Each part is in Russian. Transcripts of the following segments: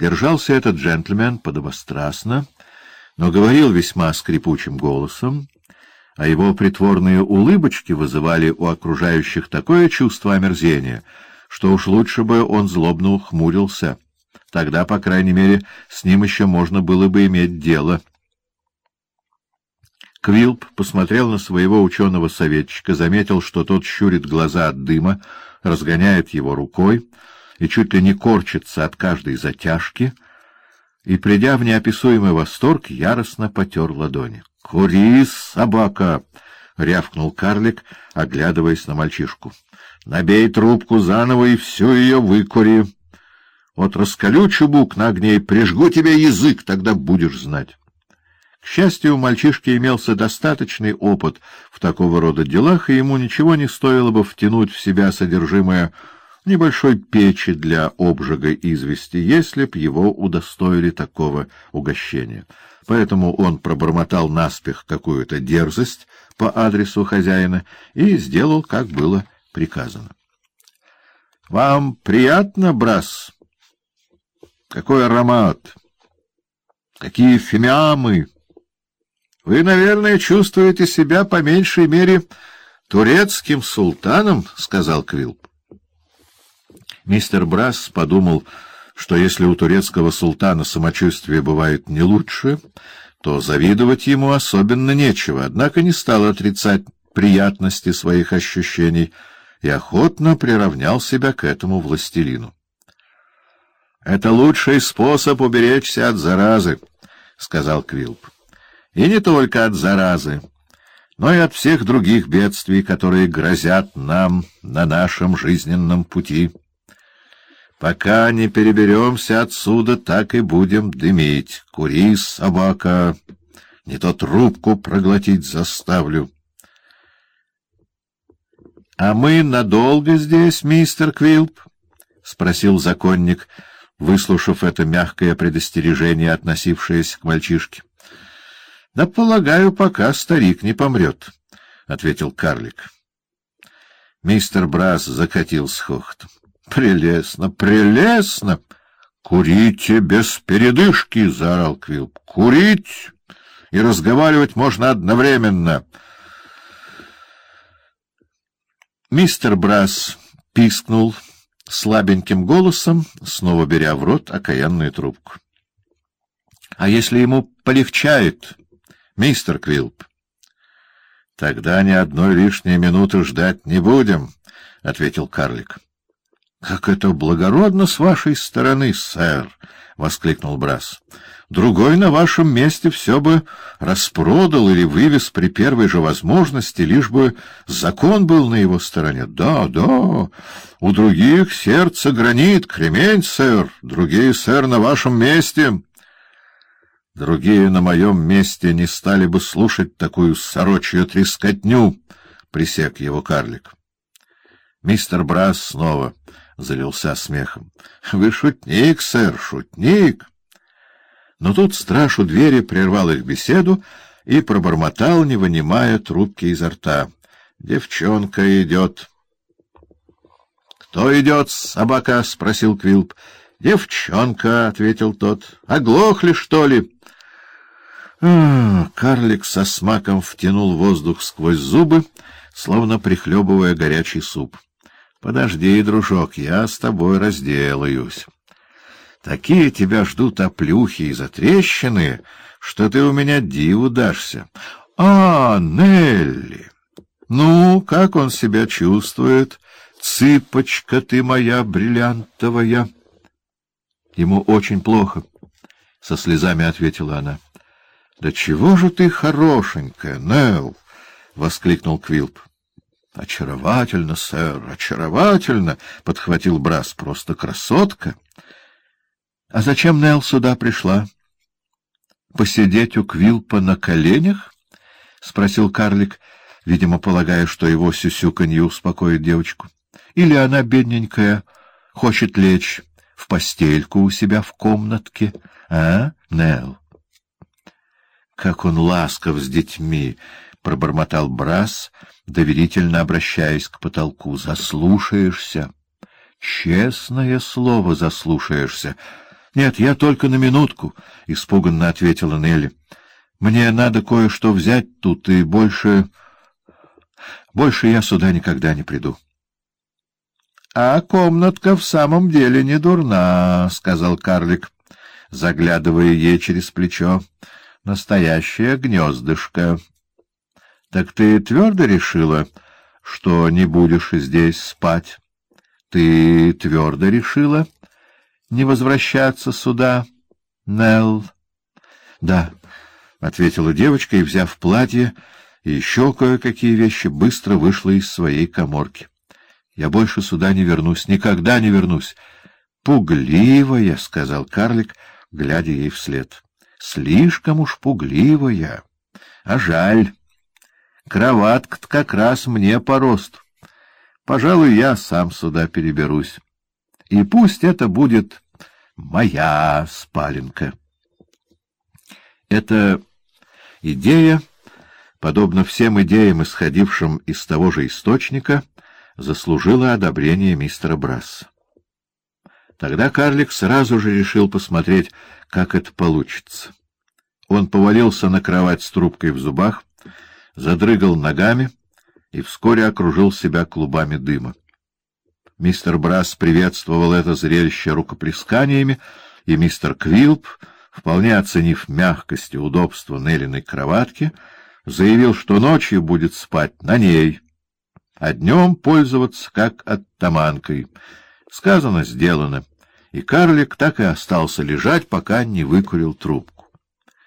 Держался этот джентльмен подобострастно, но говорил весьма скрипучим голосом, а его притворные улыбочки вызывали у окружающих такое чувство омерзения, что уж лучше бы он злобно ухмурился. Тогда, по крайней мере, с ним еще можно было бы иметь дело. Квилп посмотрел на своего ученого-советчика, заметил, что тот щурит глаза от дыма, разгоняет его рукой и чуть ли не корчится от каждой затяжки, и, придя в неописуемый восторг, яростно потер ладони. — Кури, собака! — рявкнул карлик, оглядываясь на мальчишку. — Набей трубку заново и всю ее выкури. Вот раскалю чубук на огне и прижгу тебе язык, тогда будешь знать. К счастью, у мальчишки имелся достаточный опыт в такого рода делах, и ему ничего не стоило бы втянуть в себя содержимое небольшой печи для обжига извести, если б его удостоили такого угощения. Поэтому он пробормотал наспех какую-то дерзость по адресу хозяина и сделал, как было приказано. — Вам приятно, брас? Какой аромат! Какие фимиамы! Вы, наверное, чувствуете себя по меньшей мере турецким султаном, — сказал Квилп. Мистер Брас подумал, что если у турецкого султана самочувствие бывает не лучше, то завидовать ему особенно нечего, однако не стал отрицать приятности своих ощущений и охотно приравнял себя к этому властелину. — Это лучший способ уберечься от заразы, — сказал Квилп. — И не только от заразы, но и от всех других бедствий, которые грозят нам на нашем жизненном пути. Пока не переберемся отсюда, так и будем дымить. Кури, собака, не то трубку проглотить заставлю. — А мы надолго здесь, мистер Квилп? — спросил законник, выслушав это мягкое предостережение, относившееся к мальчишке. — Да, полагаю, пока старик не помрет, — ответил карлик. Мистер Брас закатился хохотом. Прелестно, прелестно! Курите без передышки, — заорал Квилп. Курить и разговаривать можно одновременно. Мистер Брас пискнул слабеньким голосом, снова беря в рот окаянную трубку. — А если ему полегчает, мистер Квилп? — Тогда ни одной лишней минуты ждать не будем, — ответил карлик. — Как это благородно с вашей стороны, сэр! — воскликнул Брас. — Другой на вашем месте все бы распродал или вывез при первой же возможности, лишь бы закон был на его стороне. Да, да, у других сердце гранит, кремень, сэр, другие, сэр, на вашем месте. Другие на моем месте не стали бы слушать такую сорочью трескотню, — присек его карлик. Мистер Брас снова залился смехом. — Вы шутник, сэр, шутник! Но тут страж у двери прервал их беседу и пробормотал, не вынимая трубки изо рта. — Девчонка идет. — Кто идет, собака? — спросил Квилп. — Девчонка, — ответил тот. — Оглохли, что ли? Карлик со смаком втянул воздух сквозь зубы, словно прихлебывая горячий суп. —— Подожди, дружок, я с тобой разделаюсь. Такие тебя ждут оплюхи и затрещины, что ты у меня диву дашься. А, Нелли! Ну, как он себя чувствует? Цыпочка ты моя бриллиантовая! Ему очень плохо, — со слезами ответила она. — Да чего же ты хорошенькая, Нелл! — воскликнул Квилп. — Очаровательно, сэр, очаровательно! — подхватил Брас. — Просто красотка! — А зачем Нелл сюда пришла? — Посидеть у Квилпа на коленях? — спросил карлик, видимо, полагая, что его сюсюканье успокоит девочку. — Или она, бедненькая, хочет лечь в постельку у себя в комнатке, а, Нелл? Как он ласков с детьми! — пробормотал Брас, доверительно обращаясь к потолку. — Заслушаешься. Честное слово заслушаешься. — Нет, я только на минутку, — испуганно ответила Нелли. — Мне надо кое-что взять тут, и больше... Больше я сюда никогда не приду. — А комнатка в самом деле не дурна, — сказал карлик, заглядывая ей через плечо. — Настоящее гнездышко. — Так ты твердо решила, что не будешь здесь спать? — Ты твердо решила не возвращаться сюда, Нелл? — Да, — ответила девочка и, взяв платье и еще кое-какие вещи, быстро вышла из своей коморки. Я больше сюда не вернусь, никогда не вернусь. — Пугливая, — сказал карлик, глядя ей вслед. — Слишком уж пугливая. А жаль. Кроватка-то как раз мне по росту. Пожалуй, я сам сюда переберусь. И пусть это будет моя спаленка. Эта идея, подобно всем идеям, исходившим из того же источника, — заслужила одобрение мистера Брасса. Тогда карлик сразу же решил посмотреть, как это получится. Он повалился на кровать с трубкой в зубах, задрыгал ногами и вскоре окружил себя клубами дыма. Мистер Брас приветствовал это зрелище рукоплесканиями, и мистер Квилп, вполне оценив мягкость и удобство Неллиной кроватки, заявил, что ночью будет спать на ней — а днем пользоваться как оттаманкой. Сказано, сделано, и карлик так и остался лежать, пока не выкурил трубку.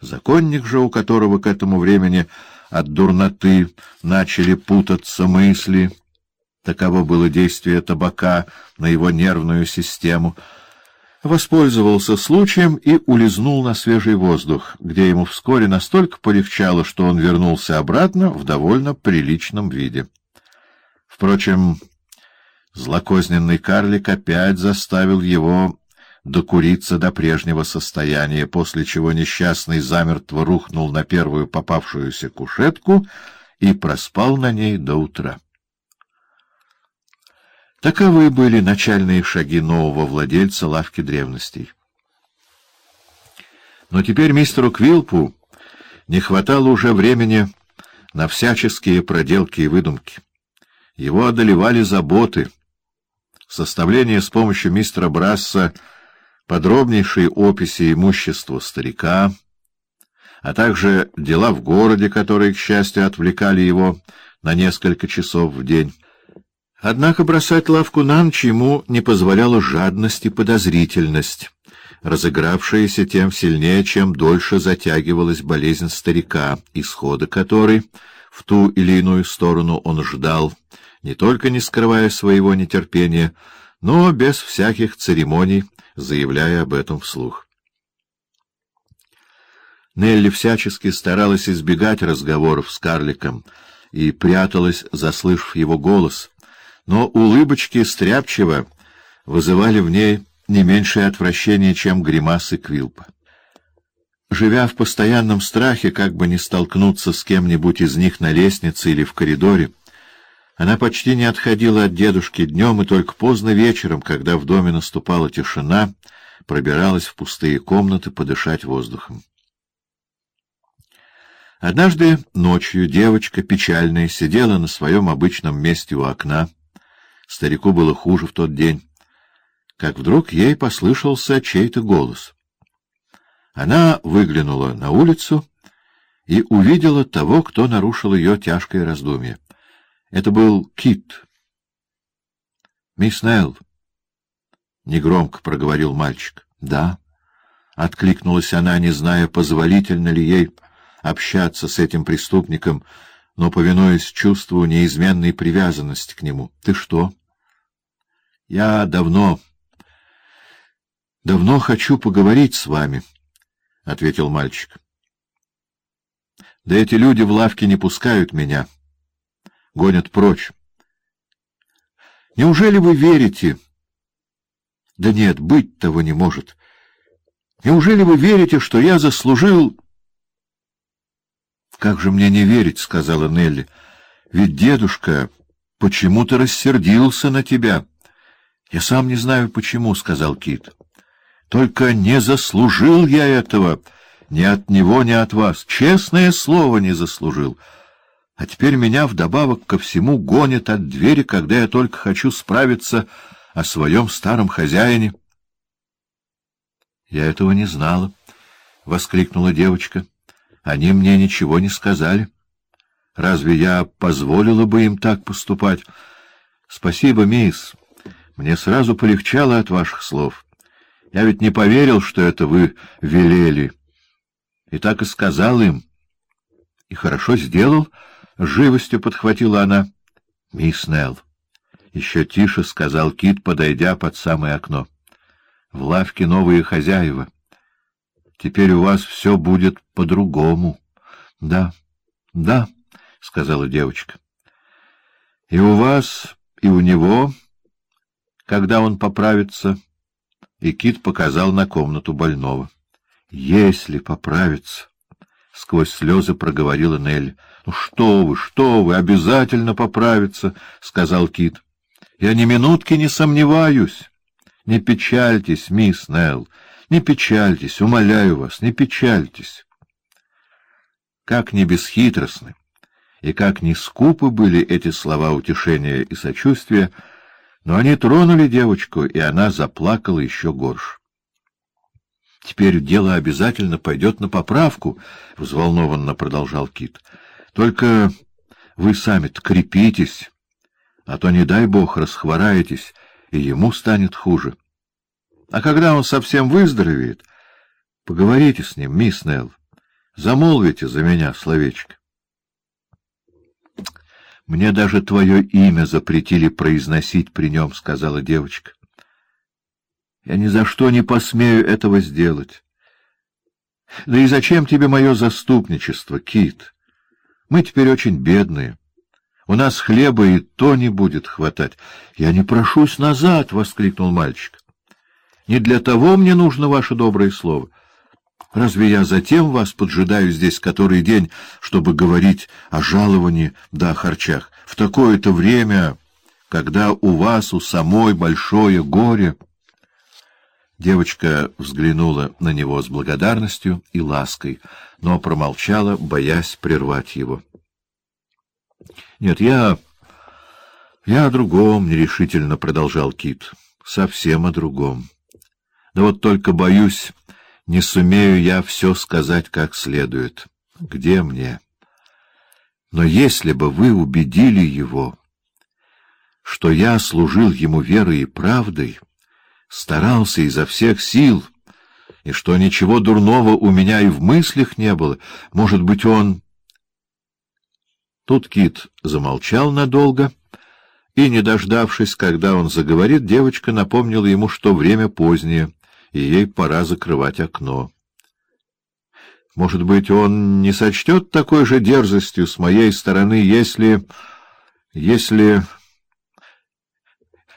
Законник же, у которого к этому времени от дурноты начали путаться мысли, таково было действие табака на его нервную систему, воспользовался случаем и улизнул на свежий воздух, где ему вскоре настолько полегчало, что он вернулся обратно в довольно приличном виде. Впрочем, злокозненный карлик опять заставил его докуриться до прежнего состояния, после чего несчастный замертво рухнул на первую попавшуюся кушетку и проспал на ней до утра. Таковы были начальные шаги нового владельца лавки древностей. Но теперь мистеру Квилпу не хватало уже времени на всяческие проделки и выдумки. Его одолевали заботы. Составление с помощью мистера Брасса подробнейшей описи имущества старика, а также дела в городе, которые, к счастью, отвлекали его на несколько часов в день. Однако бросать лавку на ночь ему не позволяла жадность и подозрительность, разыгравшаяся тем сильнее, чем дольше затягивалась болезнь старика, исхода которой в ту или иную сторону он ждал, не только не скрывая своего нетерпения, но без всяких церемоний, заявляя об этом вслух. Нелли всячески старалась избегать разговоров с карликом и пряталась, заслышав его голос, но улыбочки стряпчиво вызывали в ней не меньшее отвращение, чем гримасы Квилпа. Живя в постоянном страхе, как бы не столкнуться с кем-нибудь из них на лестнице или в коридоре, она почти не отходила от дедушки днем, и только поздно вечером, когда в доме наступала тишина, пробиралась в пустые комнаты подышать воздухом. Однажды ночью девочка, печальная, сидела на своем обычном месте у окна. Старику было хуже в тот день, как вдруг ей послышался чей-то голос. Она выглянула на улицу и увидела того, кто нарушил ее тяжкое раздумье. Это был Кит. «Мисс Нелл», — негромко проговорил мальчик. «Да», — откликнулась она, не зная, позволительно ли ей общаться с этим преступником, но повинуясь чувству неизменной привязанности к нему. «Ты что?» «Я давно, давно хочу поговорить с вами», — ответил мальчик. «Да эти люди в лавке не пускают меня» гонят прочь. Неужели вы верите? Да нет, быть того не может. Неужели вы верите, что я заслужил... Как же мне не верить, — сказала Нелли, — ведь дедушка почему-то рассердился на тебя. Я сам не знаю, почему, — сказал Кит. Только не заслужил я этого ни от него, ни от вас. Честное слово, не заслужил. А теперь меня вдобавок ко всему гонят от двери, когда я только хочу справиться о своем старом хозяине. — Я этого не знала, — воскликнула девочка. — Они мне ничего не сказали. Разве я позволила бы им так поступать? — Спасибо, мисс. Мне сразу полегчало от ваших слов. Я ведь не поверил, что это вы велели. И так и сказал им. И хорошо сделал, — живостью подхватила она. — Мисс Нелл. Еще тише сказал Кит, подойдя под самое окно. — В лавке новые хозяева. Теперь у вас все будет по-другому. — Да, да, — сказала девочка. — И у вас, и у него когда он поправится, и Кит показал на комнату больного. — Если поправится, — сквозь слезы проговорила Нелли. — Ну что вы, что вы, обязательно поправится, — сказал Кит. — Я ни минутки не сомневаюсь. Не печальтесь, мисс Нелл, не печальтесь, умоляю вас, не печальтесь. Как не бесхитростны и как не скупы были эти слова утешения и сочувствия, — но они тронули девочку, и она заплакала еще горше. — Теперь дело обязательно пойдет на поправку, — взволнованно продолжал Кит. — Только вы сами-то крепитесь, а то, не дай бог, расхвораетесь, и ему станет хуже. А когда он совсем выздоровеет, поговорите с ним, мисс Нелл, замолвите за меня словечко. — Мне даже твое имя запретили произносить при нем, — сказала девочка. — Я ни за что не посмею этого сделать. Да и зачем тебе мое заступничество, Кит? Мы теперь очень бедные. У нас хлеба и то не будет хватать. — Я не прошусь назад! — воскликнул мальчик. — Не для того мне нужно ваше доброе слово. Разве я затем вас поджидаю здесь который день, чтобы говорить о жаловании да о харчах? В такое-то время, когда у вас у самой большое горе... Девочка взглянула на него с благодарностью и лаской, но промолчала, боясь прервать его. — Нет, я... я о другом, — нерешительно продолжал Кит. — Совсем о другом. Да вот только боюсь не сумею я все сказать как следует. Где мне? Но если бы вы убедили его, что я служил ему верой и правдой, старался изо всех сил, и что ничего дурного у меня и в мыслях не было, может быть, он... Тут Кит замолчал надолго, и, не дождавшись, когда он заговорит, девочка напомнила ему, что время позднее — и ей пора закрывать окно. Может быть, он не сочтет такой же дерзостью с моей стороны, если... если...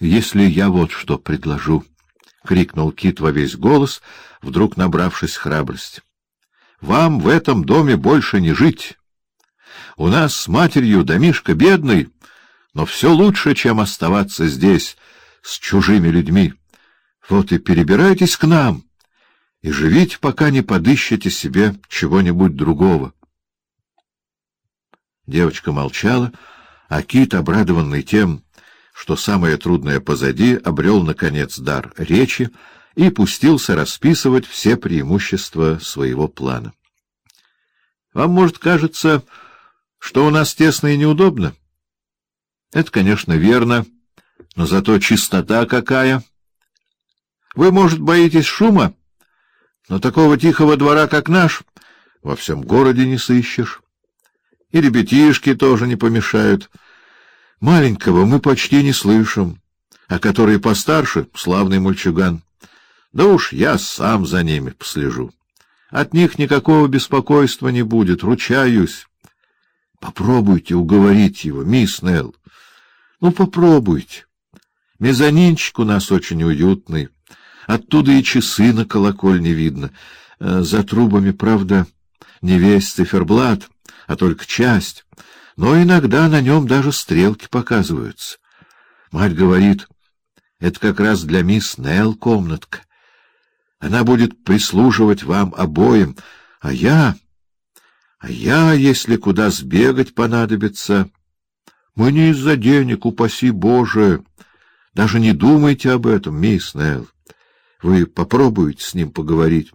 если я вот что предложу, — крикнул Кит во весь голос, вдруг набравшись храбрости. — Вам в этом доме больше не жить. У нас с матерью домишка бедный, но все лучше, чем оставаться здесь с чужими людьми. Вот и перебирайтесь к нам, и живите, пока не подыщете себе чего-нибудь другого. Девочка молчала, а Кит, обрадованный тем, что самое трудное позади, обрел, наконец, дар речи и пустился расписывать все преимущества своего плана. — Вам, может, кажется, что у нас тесно и неудобно? — Это, конечно, верно, но зато чистота какая! — вы, может, боитесь шума, но такого тихого двора, как наш, во всем городе не сыщешь. И ребятишки тоже не помешают. Маленького мы почти не слышим, а который постарше — славный мальчуган. Да уж я сам за ними послежу. От них никакого беспокойства не будет, ручаюсь. Попробуйте уговорить его, мисс Нелл. Ну, попробуйте. Мезонинчик у нас очень уютный. Оттуда и часы на колокольне видно. Э, за трубами, правда, не весь циферблат, а только часть, но иногда на нем даже стрелки показываются. Мать говорит, это как раз для мисс Нелл комнатка. Она будет прислуживать вам обоим, а я... А я, если куда сбегать понадобится... Мы не из-за денег, упаси Боже. Даже не думайте об этом, мисс Нелл. Вы попробуете с ним поговорить.